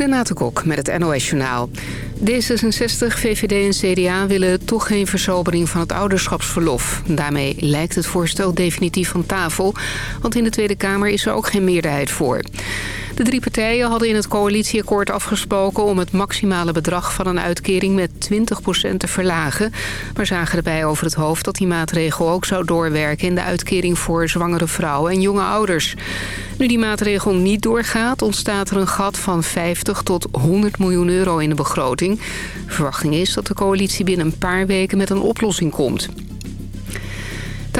Renate Kok met het NOS Journaal. D66, VVD en CDA willen toch geen versobering van het ouderschapsverlof. Daarmee lijkt het voorstel definitief van tafel, want in de Tweede Kamer is er ook geen meerderheid voor. De drie partijen hadden in het coalitieakkoord afgesproken om het maximale bedrag van een uitkering met 20% te verlagen. Maar zagen erbij over het hoofd dat die maatregel ook zou doorwerken in de uitkering voor zwangere vrouwen en jonge ouders. Nu die maatregel niet doorgaat, ontstaat er een gat van 50 tot 100 miljoen euro in de begroting. Verwachting is dat de coalitie binnen een paar weken met een oplossing komt.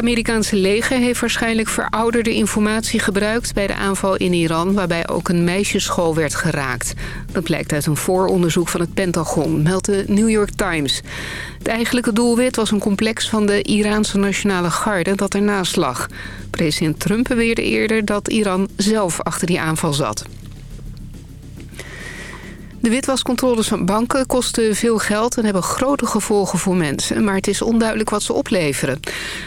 Amerikaanse leger heeft waarschijnlijk verouderde informatie gebruikt bij de aanval in Iran... waarbij ook een meisjesschool werd geraakt. Dat blijkt uit een vooronderzoek van het Pentagon, meldt de New York Times. Het eigenlijke doelwit was een complex van de Iraanse Nationale Garde dat ernaast lag. President Trump beweerde eerder dat Iran zelf achter die aanval zat. De witwascontroles van banken kosten veel geld en hebben grote gevolgen voor mensen. Maar het is onduidelijk wat ze opleveren.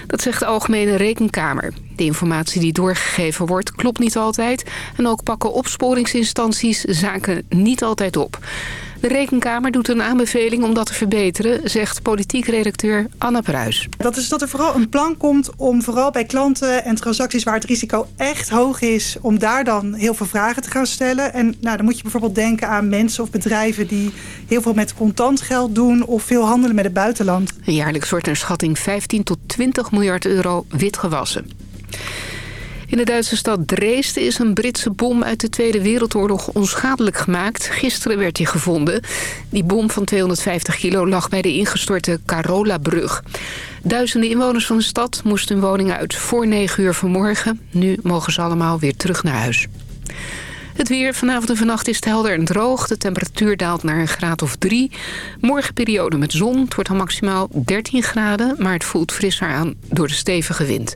Dat zegt de Algemene Rekenkamer. De informatie die doorgegeven wordt klopt niet altijd. En ook pakken opsporingsinstanties zaken niet altijd op. De Rekenkamer doet een aanbeveling om dat te verbeteren, zegt politiek redacteur Anna Pruis. Dat is dat er vooral een plan komt om vooral bij klanten en transacties waar het risico echt hoog is, om daar dan heel veel vragen te gaan stellen. En nou, dan moet je bijvoorbeeld denken aan mensen of bedrijven die heel veel met contant geld doen of veel handelen met het buitenland. Jaarlijks wordt een schatting 15 tot 20 miljard euro witgewassen. In de Duitse stad Dresden is een Britse bom uit de Tweede Wereldoorlog onschadelijk gemaakt. Gisteren werd hij gevonden. Die bom van 250 kilo lag bij de ingestorte Carola-brug. Duizenden inwoners van de stad moesten hun woning uit voor 9 uur vanmorgen. Nu mogen ze allemaal weer terug naar huis. Het weer vanavond en vannacht is het helder en droog. De temperatuur daalt naar een graad of 3. Morgen periode met zon. Het wordt al maximaal 13 graden, maar het voelt frisser aan door de stevige wind.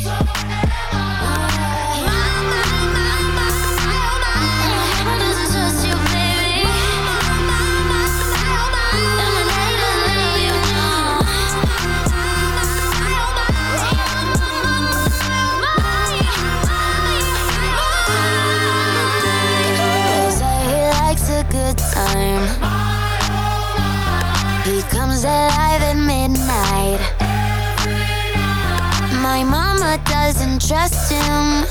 Comes alive at midnight. My mama doesn't trust him.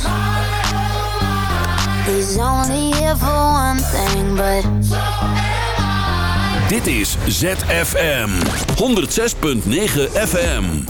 He's only here for one thing, but. Dit is ZFM 106.9 FM.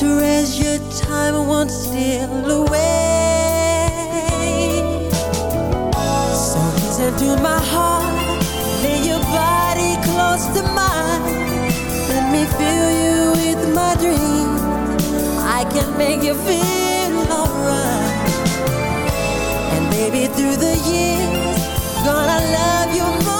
to your time won't steal away. So listen to my heart, lay your body close to mine. Let me fill you with my dreams. I can make you feel alright. And maybe through the years, gonna love you more.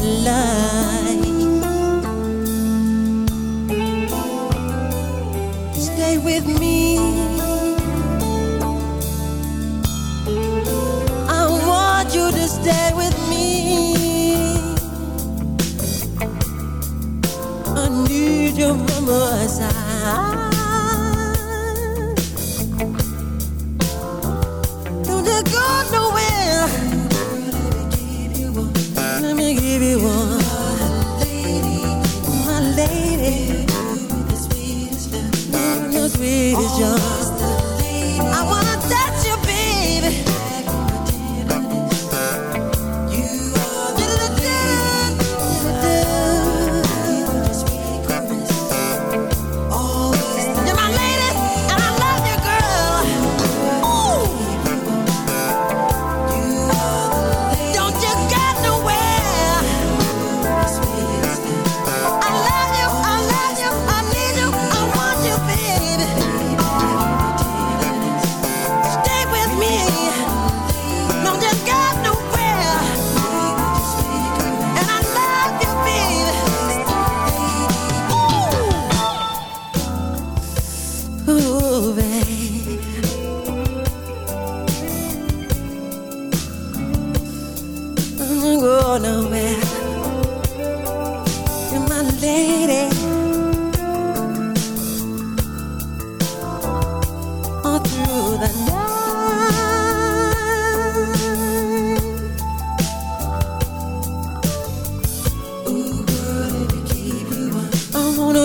My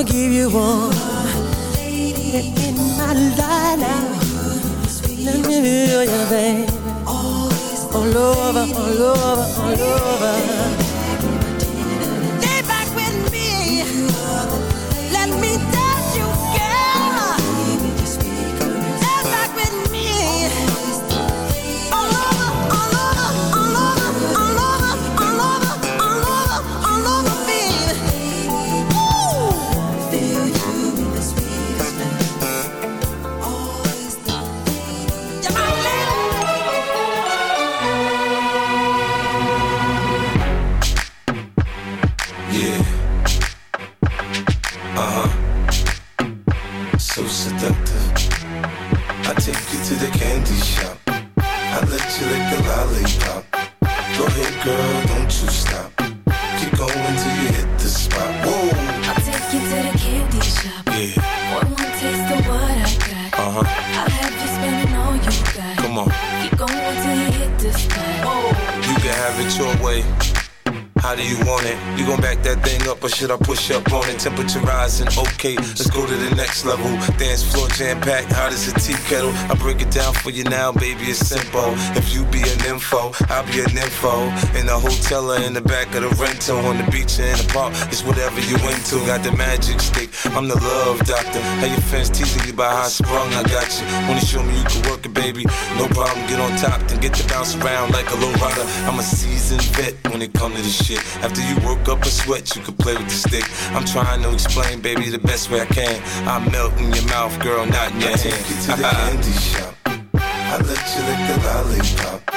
Give you one lady in my life now. Let me feel you, baby. All over, all over, all over. I push up on it? Temperature rising, okay, let's go to the next level. Dance floor jam packed, hot as a tea kettle. I break it down for you now, baby, it's simple. If you be an info, I'll be an info. In the hotel or in the back of the rental, on the beach or in the park, it's whatever you into. Got the magic stick, I'm the love doctor. How your fans teasing you by how I sprung, I got you. Wanna show me you can work it, baby? No problem, get on top, then get to bounce around like a low rider. I'm a seasoned vet when it come to this shit. After you work up a sweat, you can play with the stick. I'm trying to explain, baby, the best way I can. I melt in your mouth, girl, not in your I hand. take you to the candy shop. I let you lick the lollipop.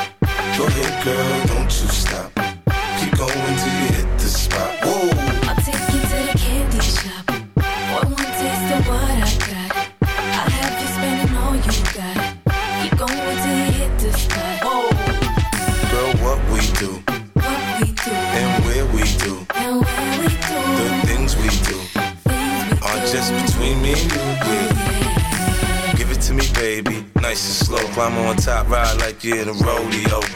In a rodeo.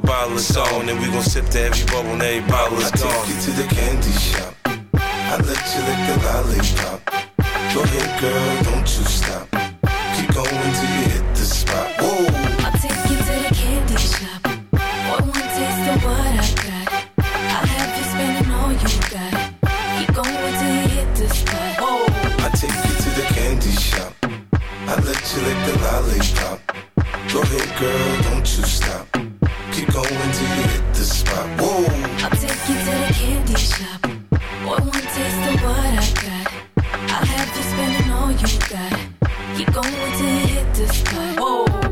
bottle, it's on, and we gon' sip to every bubble and every bottle is I gone. take you to the candy shop. I let you lick the lollipop. Go ahead, girl, don't you stop. Keep going till you hit the spot. Whoa. I'll take you to the candy shop. Boy, one taste of what I got. I'll have you spending all you got. Keep going till you hit the spot. Whoa. I take you to the candy shop. I let you lick the lollipop. Go ahead, girl, don't you stop. Till you hit the spot. Whoa. I'll take you to the candy shop. Boy, one taste of what I got. I'll have you spending all you got. Keep going till you hit the spot. Whoa.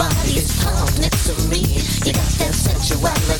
body is home next to me. You got that sensuality.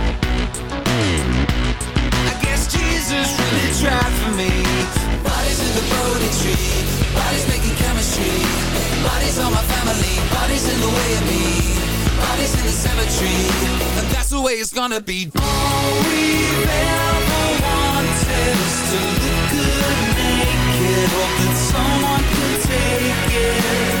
I guess Jesus really tried for me. Bodies in the Bodhi tree, bodies making chemistry. Bodies on my family, bodies in the way of me. Bodies in the cemetery, and that's the way it's gonna be. All we've ever wanted is to look good naked. Hope that someone can take it.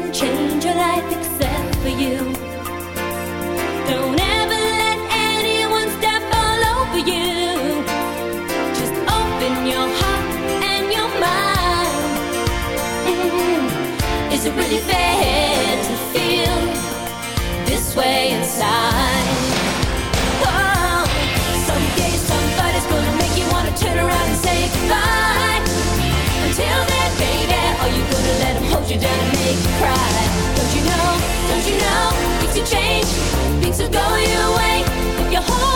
Can change your life except for you. Cry? Don't you know? Don't you know? Things will change. Things will go your way if you hold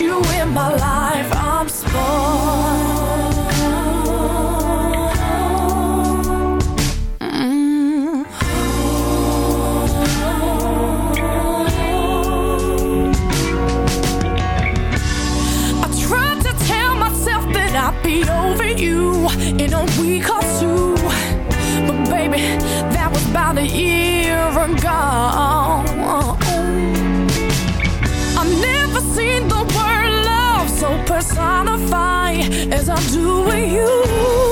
you in my life. as I do with you.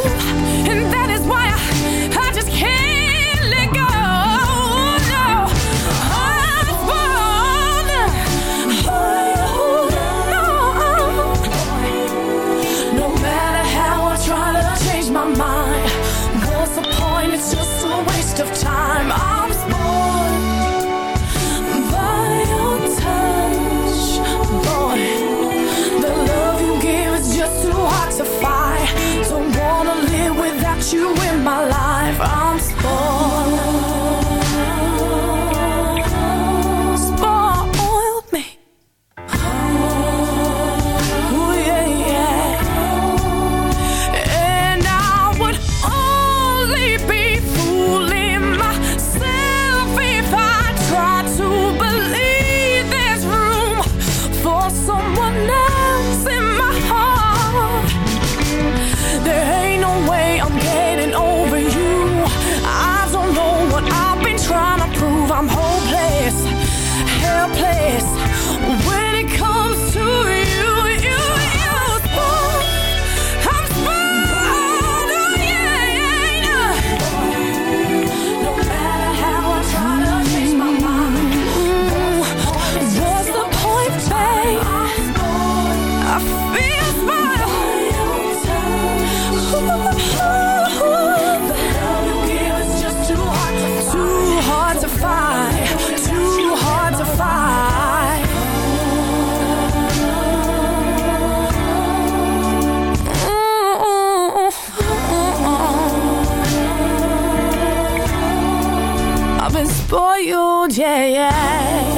yeah, yeah.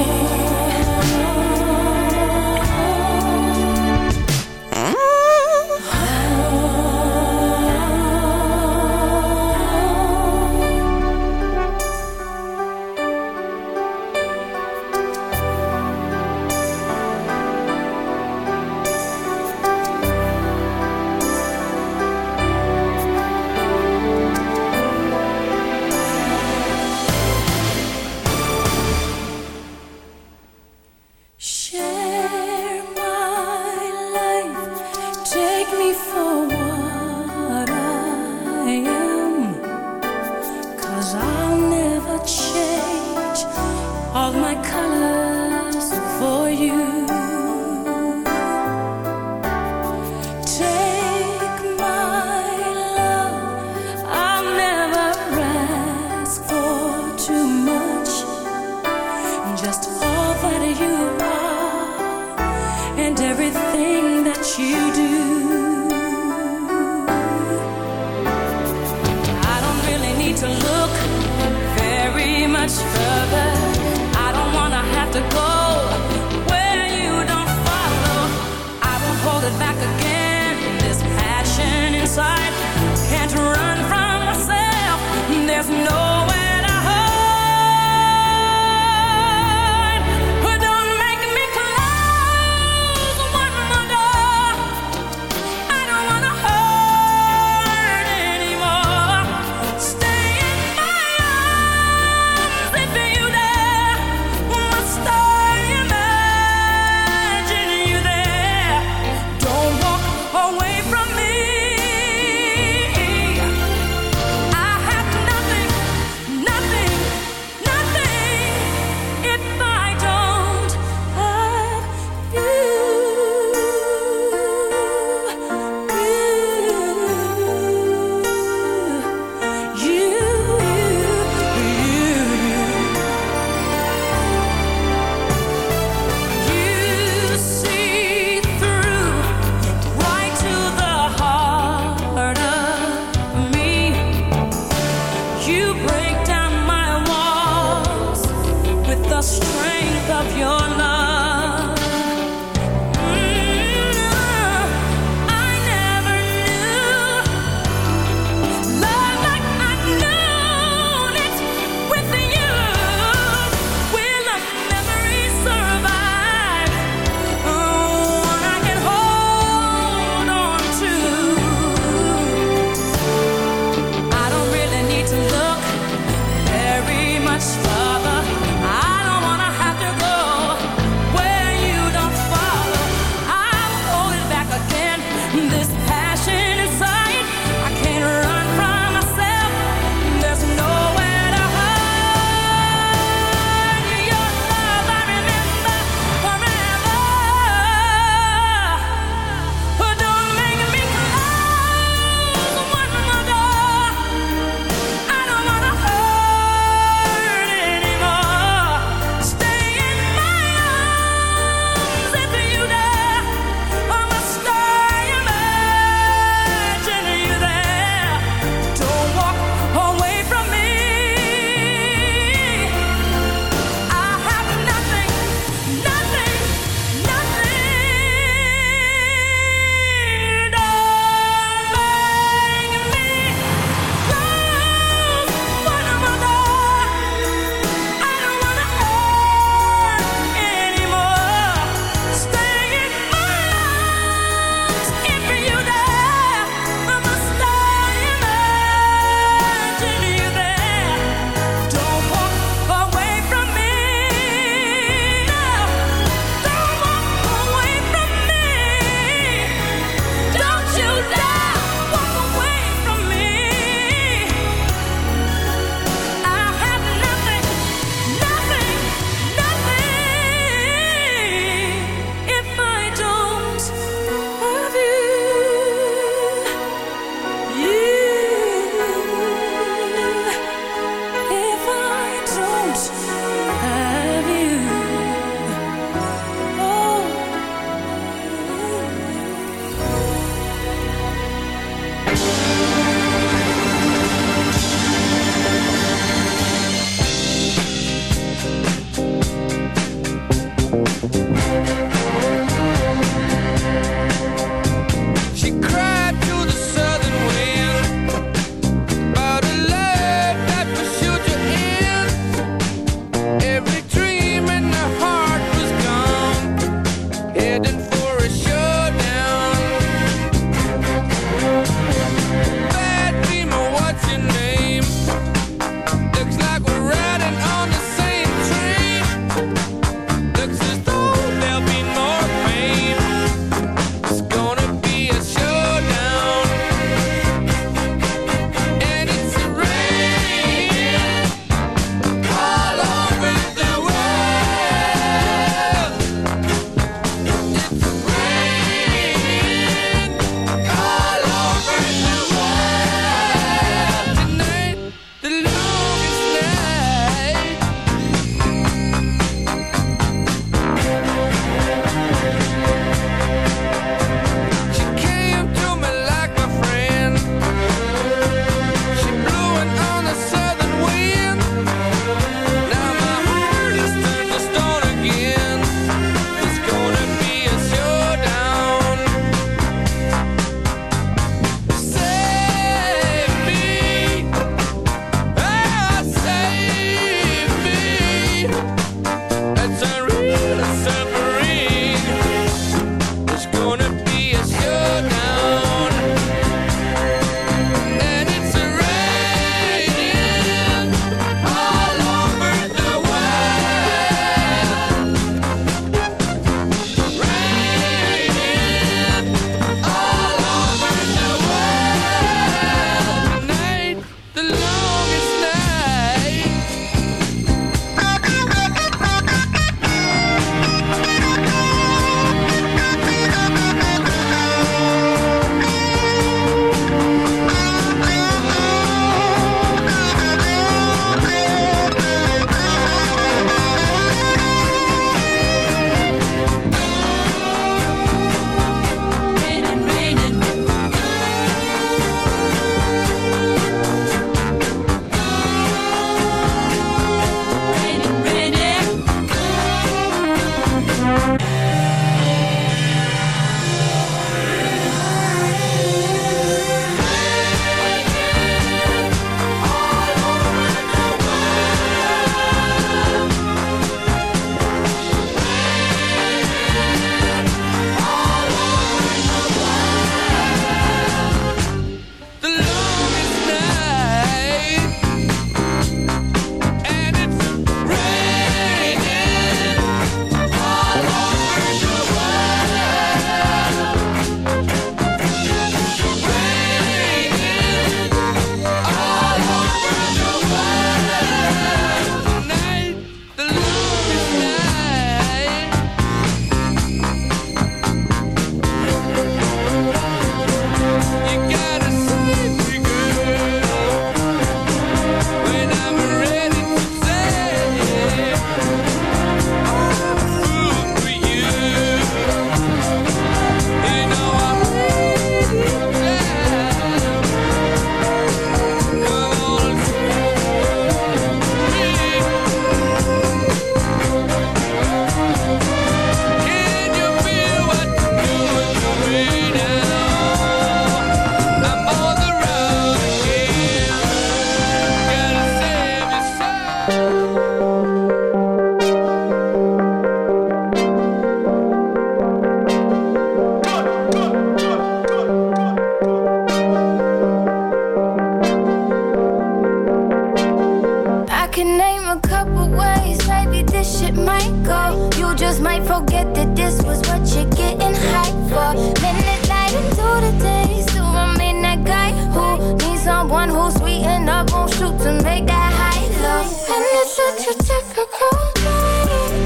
this shit might go. You just might forget that this was what you're getting hype for. Minute night into the day, still I'm in that guy who needs someone who's sweet up, won't shoot to make that high low. And it's such a typical night.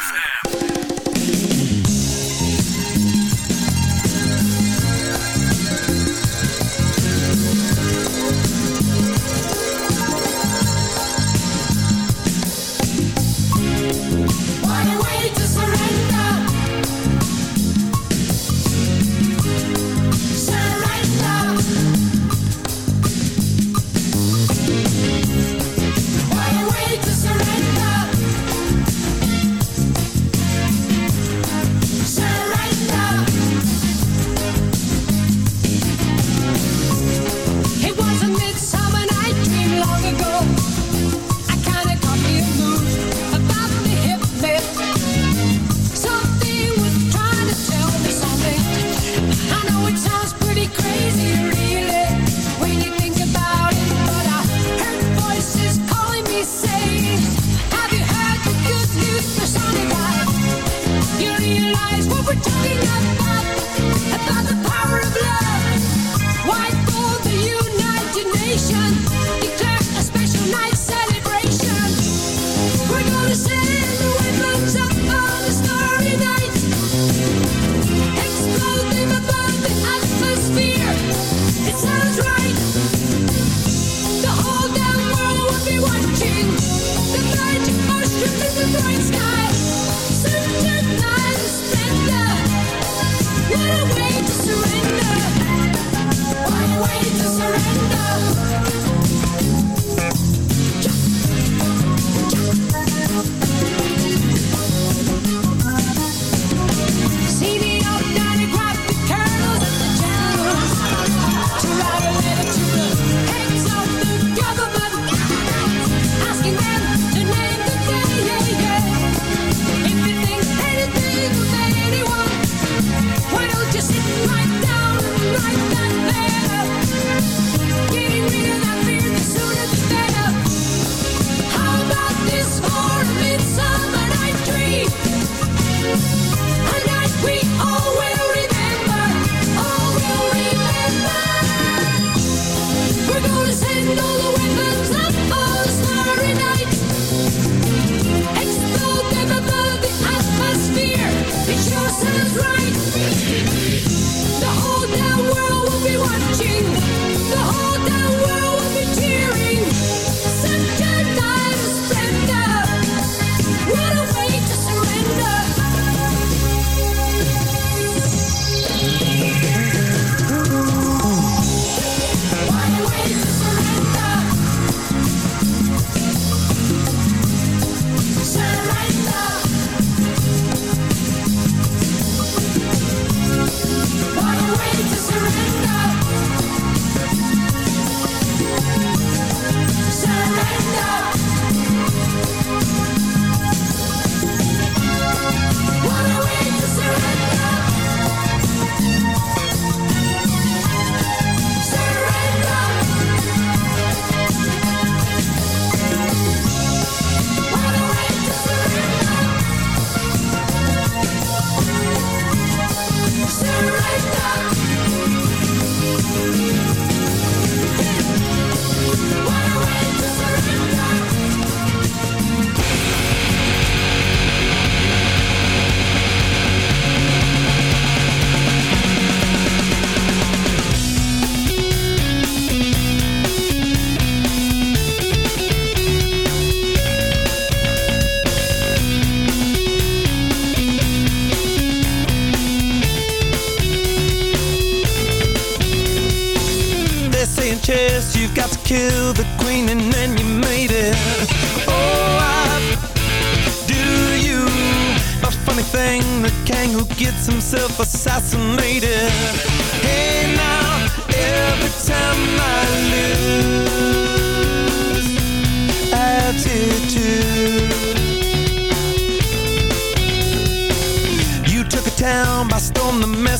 be crazy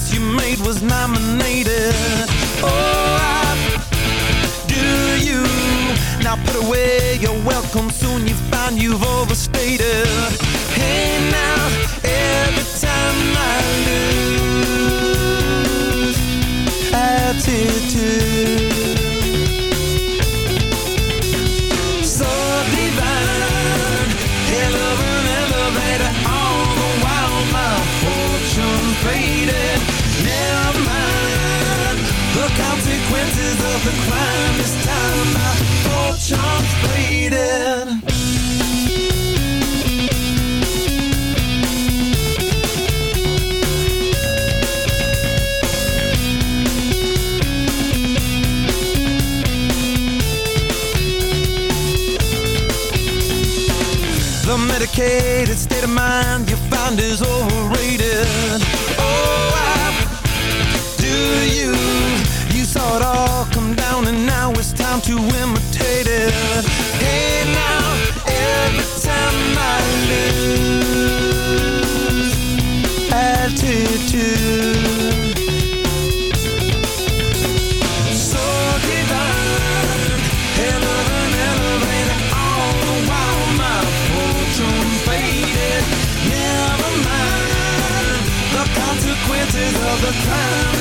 mess you made was nominated. Oh, I do you now put away your welcome soon you find you've overstated the crime faded The medicated state of mind you find is overrated. To imitate it. Hey, now every time I lose attitude. So divine, hell of an elevator, all the while my fortune faded. Never mind the consequences of the crime.